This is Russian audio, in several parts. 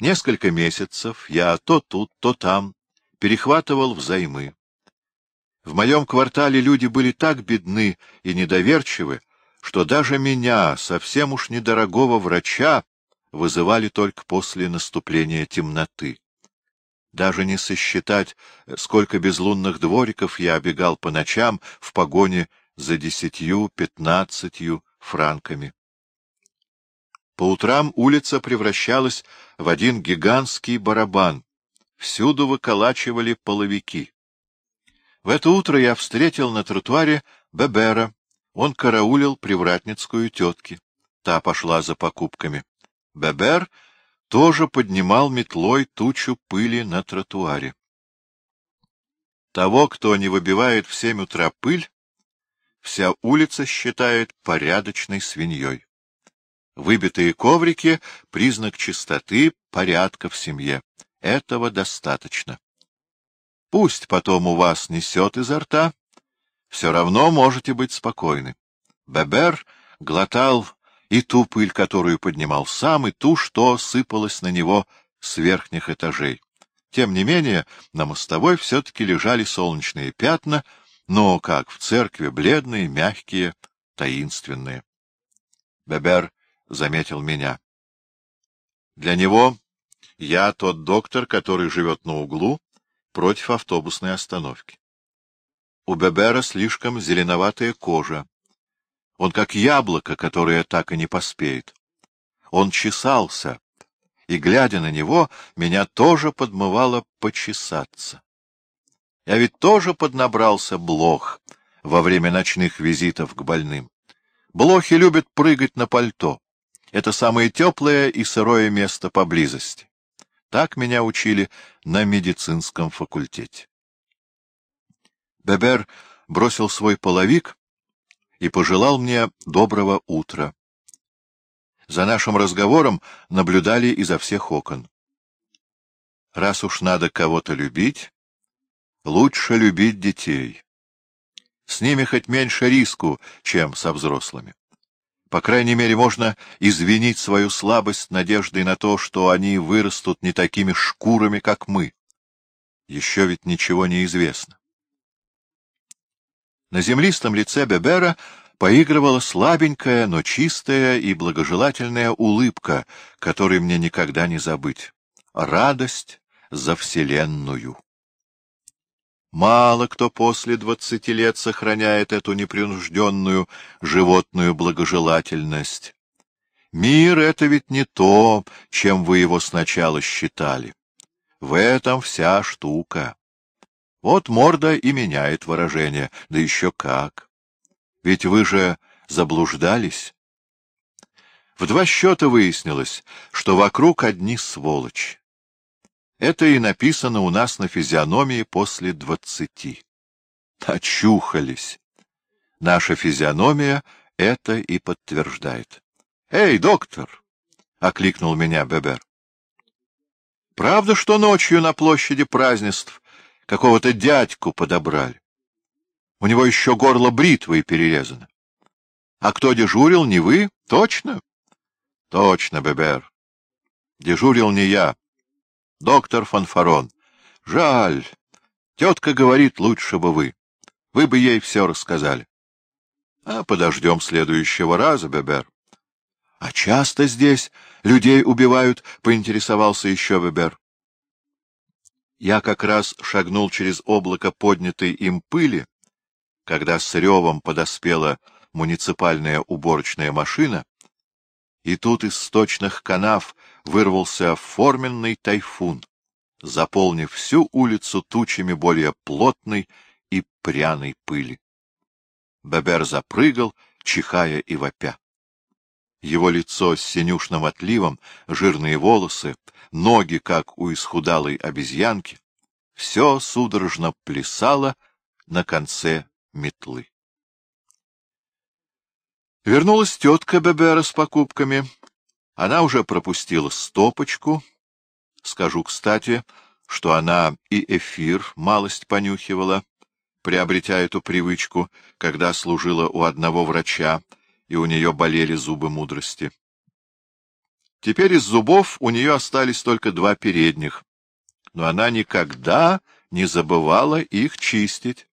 Несколько месяцев я то тут, то там перехватывал взаймы. В моем квартале люди были так бедны и недоверчивы, что даже меня, совсем уж недорогого врача, вызывали только после наступления темноты. Даже не сосчитать, сколько безлунных двориков я обегал по ночам в погоне за десятью-пятнадцатью франками. По утрам улица превращалась в один гигантский барабан. Всюду выколачивали половики. В это утро я встретил на тротуаре Бебера. Он караулил привратницкую тетки. Та пошла за покупками. Бебер тоже поднимал метлой тучу пыли на тротуаре. Того, кто не выбивает в семь утра пыль, вся улица считает порядочной свиньей. Выбитые коврики — признак чистоты, порядка в семье. Этого достаточно. Пусть потом у вас несет изо рта, все равно можете быть спокойны. Бебер глотал и ту пыль, которую поднимал сам, и ту, что сыпалась на него с верхних этажей. Тем не менее, на мостовой все-таки лежали солнечные пятна, но, как в церкви, бледные, мягкие, таинственные. Бебер заметил меня. Для него я тот доктор, который живет на углу против автобусной остановки. У Бебера слишком зеленоватая кожа, он как яблоко, которое так и не поспеет. Он чесался, и, глядя на него, меня тоже подмывало почесаться. Я ведь тоже поднабрался блох во время ночных визитов к больным. Блохи любят прыгать на пальто. Это самое теплое и сырое место поблизости. Так меня учили на медицинском факультете. Бебер бросил свой половик и пожелал мне доброго утра. За нашим разговором наблюдали изо всех окон. Раз уж надо кого-то любить, лучше любить детей. С ними хоть меньше риску, чем со взрослыми. По крайней мере, можно извинить свою слабость надеждой на то, что они вырастут не такими шкурами, как мы. Еще ведь ничего не известно. На землистом лице Бебера поигрывала слабенькая, но чистая и благожелательная улыбка, которой мне никогда не забыть. Радость за Вселенную. Мало кто после двадцати лет сохраняет эту непринужденную животную благожелательность. Мир — это ведь не то, чем вы его сначала считали. В этом вся штука. Вот морда и меняет выражение, да еще как. Ведь вы же заблуждались. В два счета выяснилось, что вокруг одни сволочи. Это и написано у нас на физиономии после двадцати. Очухались. Наша физиономия это и подтверждает. — Эй, доктор! — окликнул меня Бебер. — Правда, что ночью на площади празднеств какого-то дядьку подобрали. У него еще горло бритвой перерезано. А кто дежурил, не вы? Точно? Точно, Бебер. Дежурил не я. Доктор Фанфарон. Жаль. Тетка говорит, лучше бы вы. Вы бы ей все рассказали. А подождем следующего раза, Бебер. — А часто здесь людей убивают? — поинтересовался еще Бебер. Я как раз шагнул через облако поднятой им пыли, когда с ревом подоспела муниципальная уборочная машина, и тут из сточных канав вырвался форменный тайфун, заполнив всю улицу тучами более плотной и пряной пыли. Бебер запрыгал, чихая и вопя. Его лицо с синюшным отливом, жирные волосы, ноги, как у исхудалой обезьянки, все судорожно плясало на конце метлы. Вернулась тетка Бебера с покупками. Она уже пропустила стопочку. Скажу, кстати, что она и эфир малость понюхивала, приобретя эту привычку, когда служила у одного врача, и у нее болели зубы мудрости. Теперь из зубов у нее остались только два передних, но она никогда не забывала их чистить.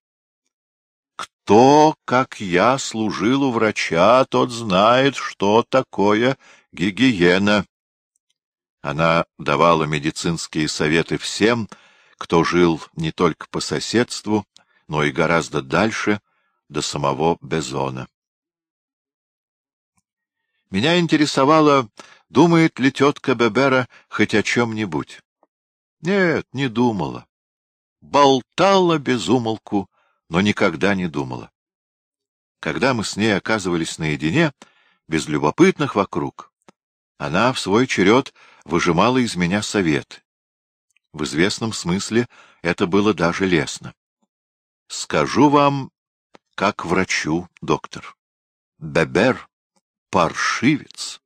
Кто, как я, служил у врача, тот знает, что такое гигиена. Она давала медицинские советы всем, кто жил не только по соседству, но и гораздо дальше, до самого Безона. Меня интересовало, думает ли тетка Бебера хоть о чем-нибудь. Нет, не думала. Болтала без умолку, но никогда не думала. Когда мы с ней оказывались наедине, без любопытных вокруг, она в свой черед выжимала из меня совет. В известном смысле это было даже лестно. Скажу вам, как врачу, доктор. Бебер — паршивец.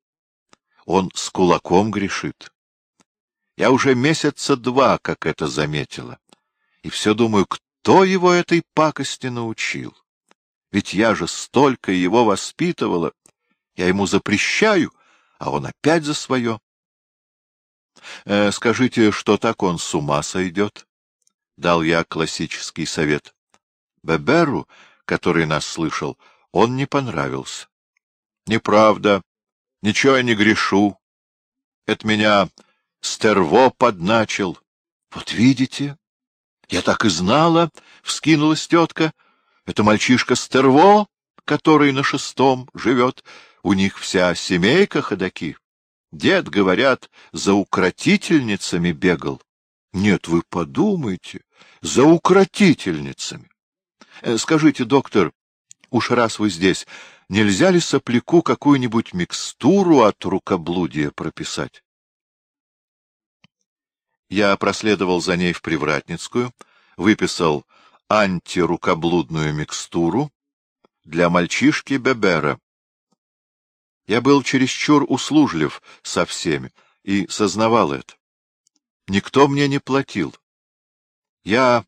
Он с кулаком грешит. Я уже месяца два, как это заметила, и все думаю, кто его этой пакости научил. Ведь я же столько его воспитывала, я ему запрещаю, а он опять за свое. Э, скажите, что так он с ума сойдет? Дал я классический совет. Беберу, который нас слышал, он не понравился. Неправда. Ничего я не грешу. Это меня стерво подначил. Вот видите? Я так и знала, — вскинулась тетка. Это мальчишка стерво, который на шестом живет. У них вся семейка ходаки. Дед, говорят, за укротительницами бегал. Нет, вы подумайте, за укротительницами. Э, скажите, доктор, уж раз вы здесь, нельзя ли сопляку какую-нибудь микстуру от рукоблудия прописать? Я проследовал за ней в Привратницкую, выписал антирукоблудную микстуру для мальчишки Бебера, я был чересчур услужлив со всеми и сознавал это. Никто мне не платил. Я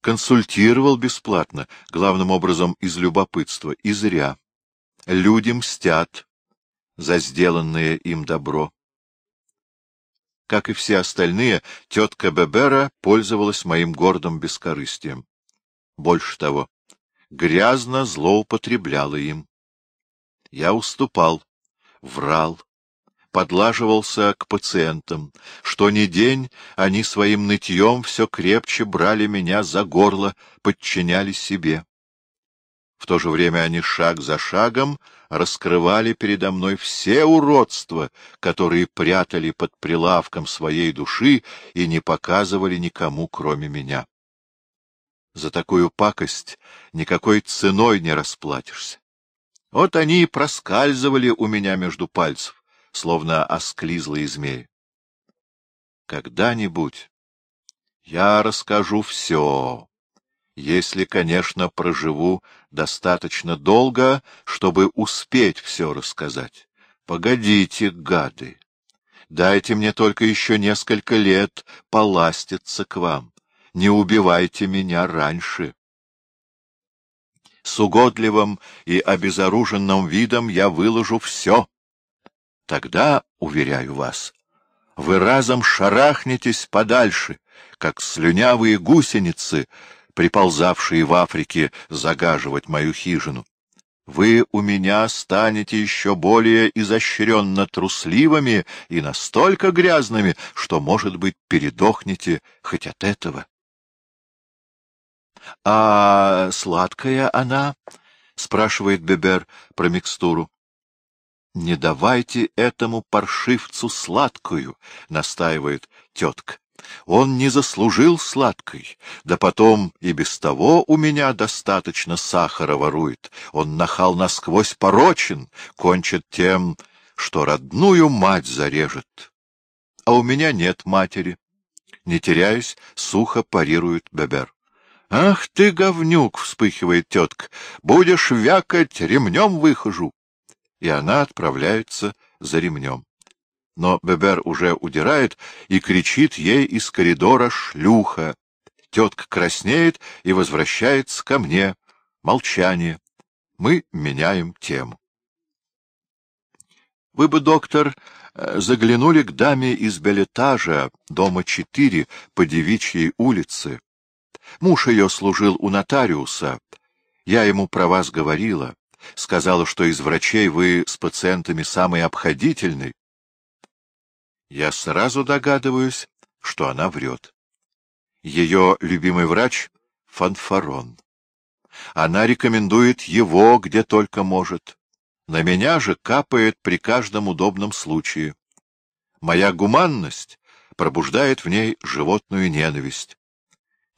консультировал бесплатно, главным образом из любопытства, и зря. Люди мстят за сделанное им добро. Как и все остальные, тетка Бебера пользовалась моим гордым бескорыстием. Больше того, грязно злоупотребляла им. Я уступал, врал, подлаживался к пациентам. Что ни день они своим нытьем все крепче брали меня за горло, подчиняли себе. В то же время они шаг за шагом раскрывали передо мной все уродства, которые прятали под прилавком своей души и не показывали никому, кроме меня. За такую пакость никакой ценой не расплатишься. Вот они и проскальзывали у меня между пальцев, словно осклизлые змеи. Когда-нибудь я расскажу все, если, конечно, проживу достаточно долго, чтобы успеть все рассказать. Погодите, гады, дайте мне только еще несколько лет поластиться к вам, не убивайте меня раньше. С угодливым и обезоруженным видом я выложу все. Тогда, уверяю вас, вы разом шарахнетесь подальше, как слюнявые гусеницы, приползавшие в Африке загаживать мою хижину. Вы у меня станете еще более изощренно трусливыми и настолько грязными, что, может быть, передохнете хоть от этого. — А сладкая она? — спрашивает Бебер про микстуру. — Не давайте этому паршивцу сладкую, — настаивает тетка. Он не заслужил сладкой, да потом и без того у меня достаточно сахара ворует. Он нахал насквозь порочен, кончит тем, что родную мать зарежет. А у меня нет матери. Не теряюсь, сухо парирует Бебер. — Ах ты, говнюк! — вспыхивает тетка. — Будешь вякать, ремнем выхожу. И она отправляется за ремнем. Но Бебер уже удирает и кричит ей из коридора «Шлюха!». Тетка краснеет и возвращается ко мне. Молчание. Мы меняем тему. Вы бы, доктор, э, заглянули к даме из билетажа, дома 4, по Девичьей улице. Муж ее служил у нотариуса. Я ему про вас говорила. Сказала, что из врачей вы с пациентами самый обходительный. Я сразу догадываюсь, что она врет. Ее любимый врач — Фанфарон. Она рекомендует его, где только может. На меня же капает при каждом удобном случае. Моя гуманность пробуждает в ней животную ненависть.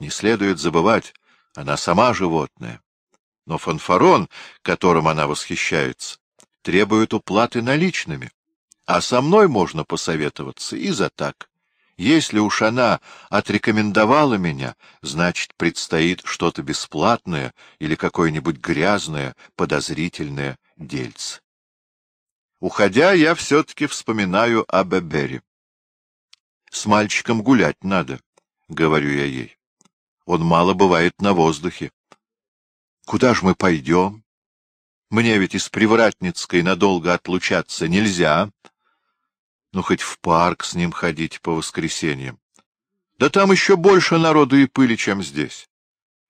Не следует забывать, она сама животное. Но фанфарон, которым она восхищается, требует уплаты наличными. А со мной можно посоветоваться и за так. Если уж она отрекомендовала меня, значит, предстоит что-то бесплатное или какое-нибудь грязное, подозрительное дельце. Уходя, я все-таки вспоминаю о Бебере. С мальчиком гулять надо, — говорю я ей. Он мало бывает на воздухе. Куда ж мы пойдем? Мне ведь из Привратницкой надолго отлучаться нельзя. Ну, хоть в парк с ним ходить по воскресеньям. Да там еще больше народу и пыли, чем здесь.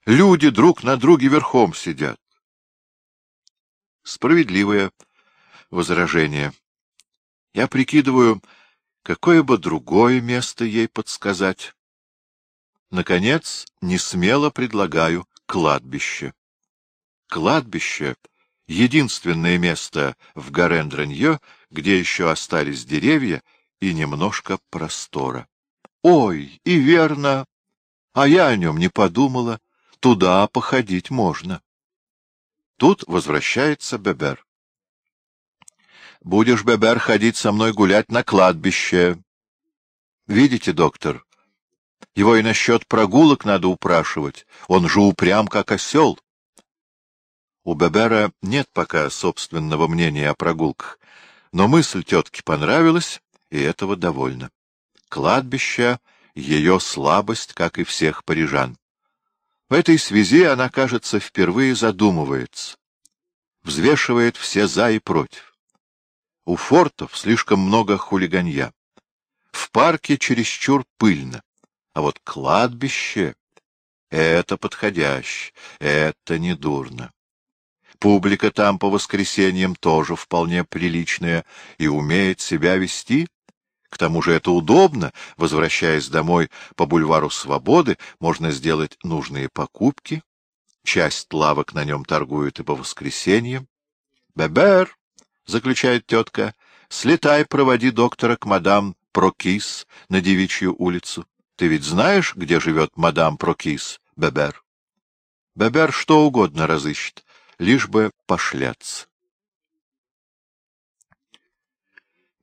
Люди друг на друге верхом сидят. Справедливое возражение. Я прикидываю, какое бы другое место ей подсказать. Наконец, не смело предлагаю кладбище. Кладбище — единственное место в Гарендранье, где еще остались деревья и немножко простора. Ой, и верно! А я о нем не подумала. Туда походить можно. Тут возвращается Бебер. Будешь, Бебер, ходить со мной гулять на кладбище. Видите, доктор, его и насчет прогулок надо упрашивать. Он же упрям, как осел. У Бебера нет пока собственного мнения о прогулках, но мысль тетке понравилась, и этого довольно. Кладбище — ее слабость, как и всех парижан. В этой связи она, кажется, впервые задумывается, взвешивает все «за» и «против». У фортов слишком много хулиганья. В парке чересчур пыльно. А вот кладбище — это подходяще, это недурно. Публика там по воскресеньям тоже вполне приличная и умеет себя вести. К тому же это удобно. Возвращаясь домой по бульвару Свободы, можно сделать нужные покупки. Часть лавок на нем торгуют и по воскресеньям. «Бебер!» — заключает тетка. «Слетай, проводи доктора к мадам Прокис на Девичью улицу. Ты ведь знаешь, где живет мадам Прокис, Бебер?» Бебер что угодно разыщет, лишь бы пошляться.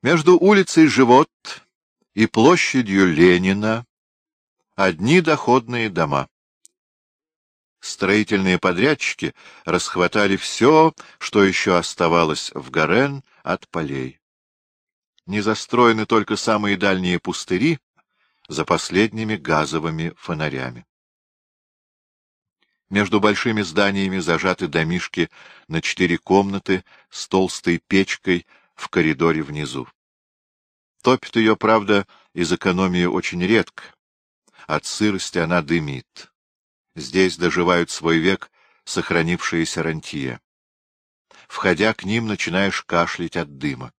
Между улицей Живот и площадью Ленина одни доходные дома. Строительные подрядчики расхватали все, что еще оставалось в Гарен от полей. Не застроены только самые дальние пустыри за последними газовыми фонарями. Между большими зданиями зажаты домишки на четыре комнаты с толстой печкой в коридоре внизу. Топит ее, правда, из экономии очень редко. От сырости она дымит. Здесь доживают свой век сохранившиеся рантье. Входя к ним, начинаешь кашлять от дыма.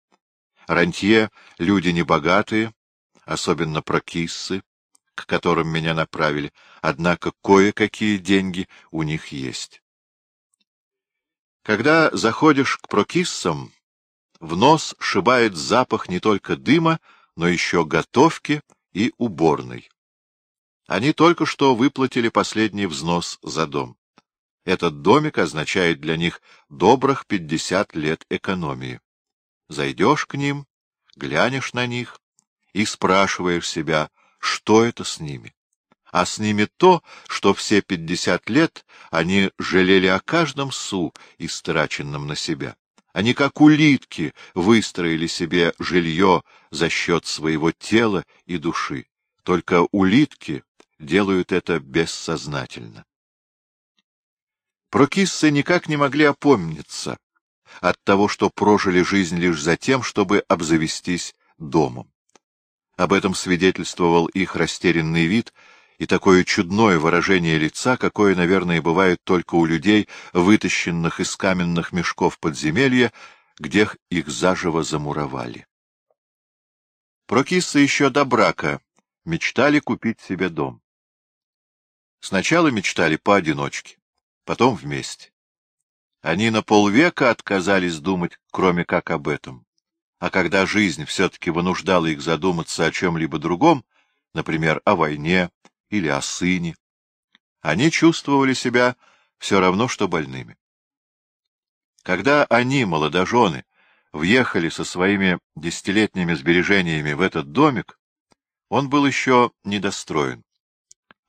Рантье — люди небогатые, особенно прокиссы, к которым меня направили, однако кое-какие деньги у них есть. Когда заходишь к прокиссам, в нос шибает запах не только дыма, но еще готовки и уборной. Они только что выплатили последний взнос за дом. Этот домик означает для них добрых пятьдесят лет экономии. Зайдешь к ним, глянешь на них и спрашиваешь себя, что это с ними. А с ними то, что все пятьдесят лет они жалели о каждом су, истраченном на себя. Они, как улитки, выстроили себе жилье за счет своего тела и души. Только улитки делают это бессознательно. Прокиссы никак не могли опомниться, от того, что прожили жизнь лишь за тем, чтобы обзавестись домом. Об этом свидетельствовал их растерянный вид и такое чудное выражение лица, какое, наверное, бывает только у людей, вытащенных из каменных мешков подземелья, где их заживо замуровали. Прокиссы еще до брака мечтали купить себе дом. Сначала мечтали поодиночке, потом вместе. Они на полвека отказались думать, кроме как об этом. А когда жизнь все-таки вынуждала их задуматься о чем-либо другом, например, о войне или о сыне, они чувствовали себя все равно, что больными. Когда они, молодожены, въехали со своими десятилетними сбережениями в этот домик, он был еще недостроен.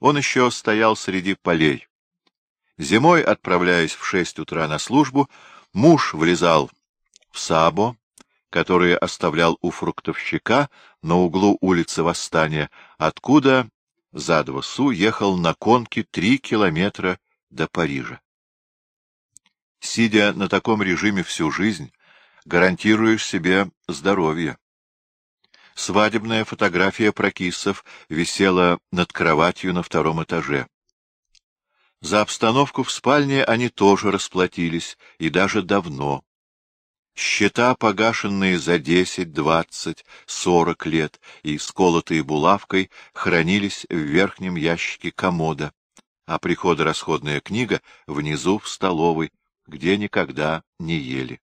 Он еще стоял среди полей. Зимой, отправляясь в шесть утра на службу, муж влезал в сабо, который оставлял у фруктовщика на углу улицы Восстания, откуда за два су ехал на конке три километра до Парижа. Сидя на таком режиме всю жизнь, гарантируешь себе здоровье. Свадебная фотография прокисов висела над кроватью на втором этаже. За обстановку в спальне они тоже расплатились, и даже давно. Счета, погашенные за десять, двадцать, сорок лет и сколотые булавкой, хранились в верхнем ящике комода, а приходо-расходная книга внизу в столовой, где никогда не ели.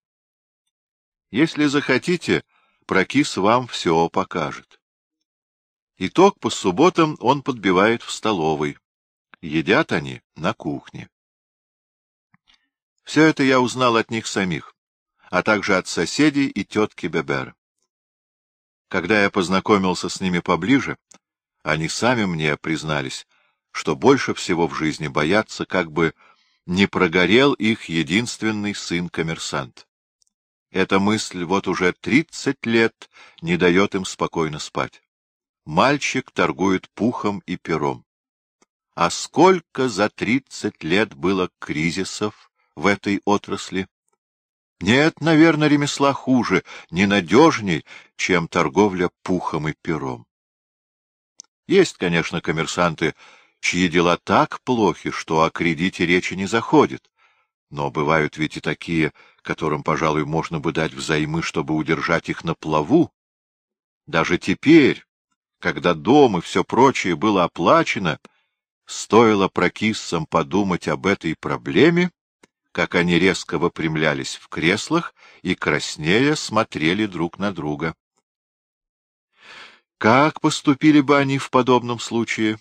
Если захотите, прокис вам все покажет. Итог по субботам он подбивает в столовой. Едят они на кухне. Все это я узнал от них самих, а также от соседей и тетки Бебера. Когда я познакомился с ними поближе, они сами мне признались, что больше всего в жизни боятся, как бы не прогорел их единственный сын-коммерсант. Эта мысль вот уже тридцать лет не дает им спокойно спать. Мальчик торгует пухом и пером. А сколько за тридцать лет было кризисов в этой отрасли? Нет, наверное, ремесла хуже, ненадежней, чем торговля пухом и пером. Есть, конечно, коммерсанты, чьи дела так плохи, что о кредите речи не заходит. Но бывают ведь и такие, которым, пожалуй, можно бы дать взаймы, чтобы удержать их на плаву. Даже теперь, когда дом и все прочее было оплачено, Стоило прокиссам подумать об этой проблеме, как они резко выпрямлялись в креслах и краснея смотрели друг на друга. Как поступили бы они в подобном случае?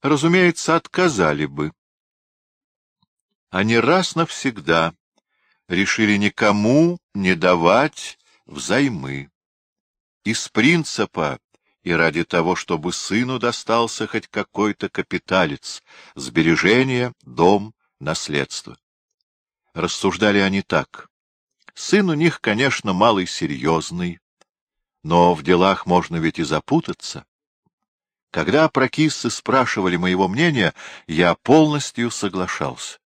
Разумеется, отказали бы. Они раз навсегда решили никому не давать взаймы. Из принципа и ради того, чтобы сыну достался хоть какой-то капиталец, сбережение, дом, наследство. Рассуждали они так. Сын у них, конечно, малый серьезный, но в делах можно ведь и запутаться. Когда прокиссы спрашивали моего мнения, я полностью соглашался.